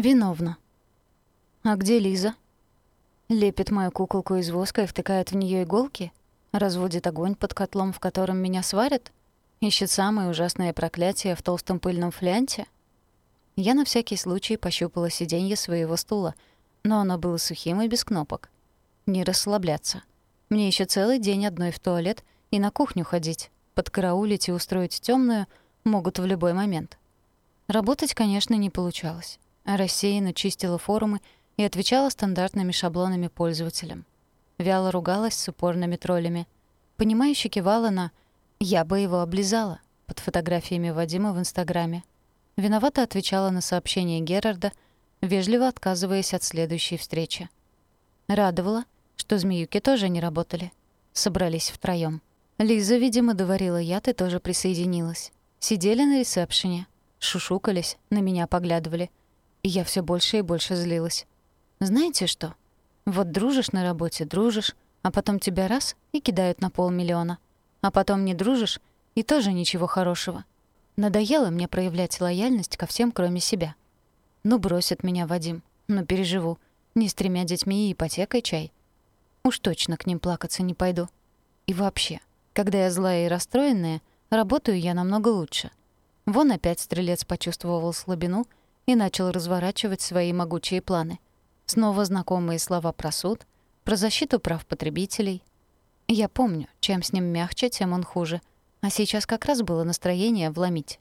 Виновна. «А где Лиза?» Лепит мою куколку из воска и втыкает в нее иголки? Разводит огонь под котлом, в котором меня сварят? Ищет самое ужасное проклятие в толстом пыльном флянте? Я на всякий случай пощупала сиденье своего стула, но оно было сухим и без кнопок. Не расслабляться. Мне еще целый день одной в туалет и на кухню ходить. Подкараулить и устроить темную могут в любой момент. Работать, конечно, не получалось. Рассеянно чистила форумы и отвечала стандартными шаблонами пользователям. Вяло ругалась с упорными троллями. Понимающе кивала на «я бы его облизала» под фотографиями Вадима в Инстаграме. Виновато отвечала на сообщения Герарда, вежливо отказываясь от следующей встречи. Радовала, что змеюки тоже не работали. Собрались втроём. Лиза, видимо, доварила яд и тоже присоединилась. Сидели на ресепшене, шушукались, на меня поглядывали. И я все больше и больше злилась. Знаете что? Вот дружишь на работе, дружишь, а потом тебя раз и кидают на полмиллиона. А потом не дружишь, и тоже ничего хорошего. Надоело мне проявлять лояльность ко всем, кроме себя. Ну, бросит меня Вадим. Ну, переживу. Не с тремя детьми и ипотекой чай. Уж точно к ним плакаться не пойду. И вообще, когда я злая и расстроенная, работаю я намного лучше. Вон опять стрелец почувствовал слабину и начал разворачивать свои могучие планы. Снова знакомые слова про суд, про защиту прав потребителей. Я помню, чем с ним мягче, тем он хуже. А сейчас как раз было настроение вломить.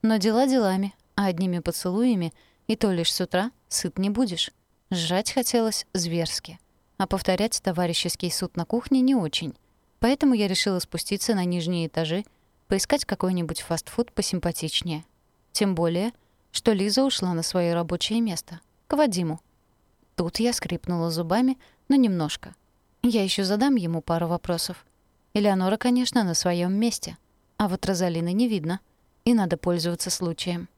Но дела делами, а одними поцелуями, и то лишь с утра, сыт не будешь. Жрать хотелось зверски. А повторять товарищеский суд на кухне не очень. Поэтому я решила спуститься на нижние этажи, поискать какой-нибудь фастфуд посимпатичнее. Тем более, что Лиза ушла на свое рабочее место, к Вадиму. Тут я скрипнула зубами, но немножко. Я еще задам ему пару вопросов. Элеонора, конечно, на своем месте. А вот Розалины не видно. И надо пользоваться случаем.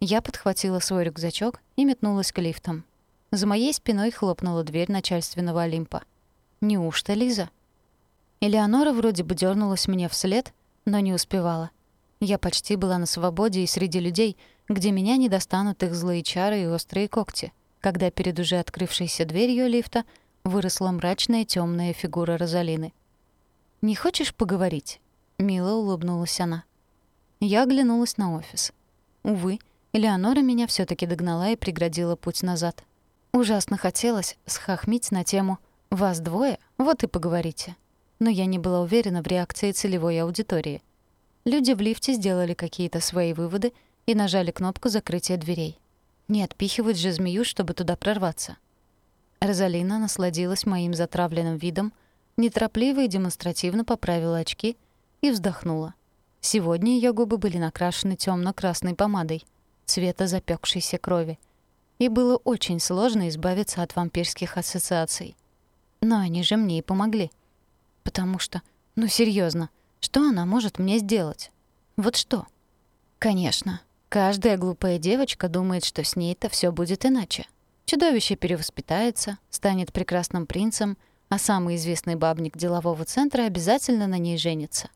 Я подхватила свой рюкзачок и метнулась к лифтам. За моей спиной хлопнула дверь начальственного Олимпа. Неужто Лиза? Элеонора вроде бы дернулась мне вслед, но не успевала. Я почти была на свободе и среди людей, где меня не достанут их злые чары и острые когти, когда перед уже открывшейся дверью лифта выросла мрачная темная фигура Розалины. «Не хочешь поговорить?» — мило улыбнулась она. Я оглянулась на офис. Увы, Элеонора меня все таки догнала и преградила путь назад. Ужасно хотелось схохмить на тему «Вас двое? Вот и поговорите» но я не была уверена в реакции целевой аудитории. Люди в лифте сделали какие-то свои выводы и нажали кнопку закрытия дверей. Не отпихивать же змею, чтобы туда прорваться. Розалина насладилась моим затравленным видом, неторопливо и демонстративно поправила очки и вздохнула. Сегодня ее губы были накрашены темно красной помадой, цвета запекшейся крови. И было очень сложно избавиться от вампирских ассоциаций. Но они же мне и помогли. Потому что, ну серьезно, что она может мне сделать? Вот что? Конечно, каждая глупая девочка думает, что с ней-то все будет иначе. Чудовище перевоспитается, станет прекрасным принцем, а самый известный бабник делового центра обязательно на ней женится.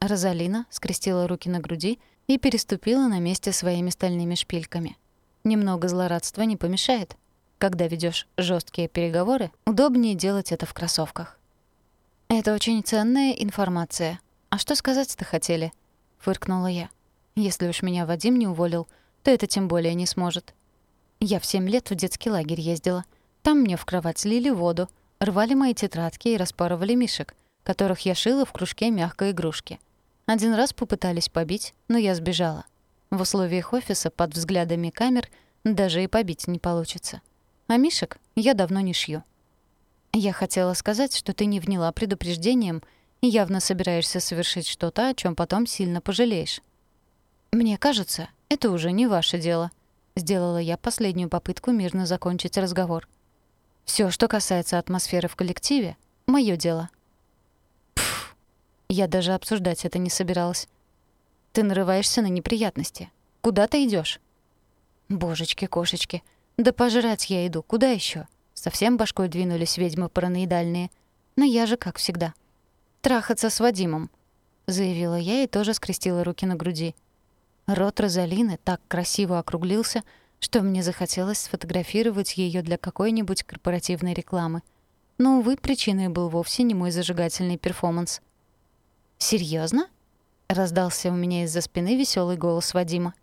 Розалина скрестила руки на груди и переступила на месте своими стальными шпильками. Немного злорадства не помешает. Когда ведешь жесткие переговоры, удобнее делать это в кроссовках. «Это очень ценная информация. А что сказать-то хотели?» — фыркнула я. «Если уж меня Вадим не уволил, то это тем более не сможет. Я в семь лет в детский лагерь ездила. Там мне в кровать слили воду, рвали мои тетрадки и распарывали мишек, которых я шила в кружке мягкой игрушки. Один раз попытались побить, но я сбежала. В условиях офиса под взглядами камер даже и побить не получится. А мишек я давно не шью. Я хотела сказать, что ты не вняла предупреждением и явно собираешься совершить что-то, о чем потом сильно пожалеешь. Мне кажется, это уже не ваше дело. Сделала я последнюю попытку мирно закончить разговор. Все, что касается атмосферы в коллективе, мое дело. Пф, я даже обсуждать это не собиралась. Ты нарываешься на неприятности. Куда ты идешь? Божечки-кошечки, да пожрать я иду, куда еще? Совсем башкой двинулись ведьмы параноидальные. Но я же как всегда. «Трахаться с Вадимом», — заявила я и тоже скрестила руки на груди. Рот Розалины так красиво округлился, что мне захотелось сфотографировать ее для какой-нибудь корпоративной рекламы. Но, увы, причиной был вовсе не мой зажигательный перформанс. Серьезно? раздался у меня из-за спины веселый голос Вадима.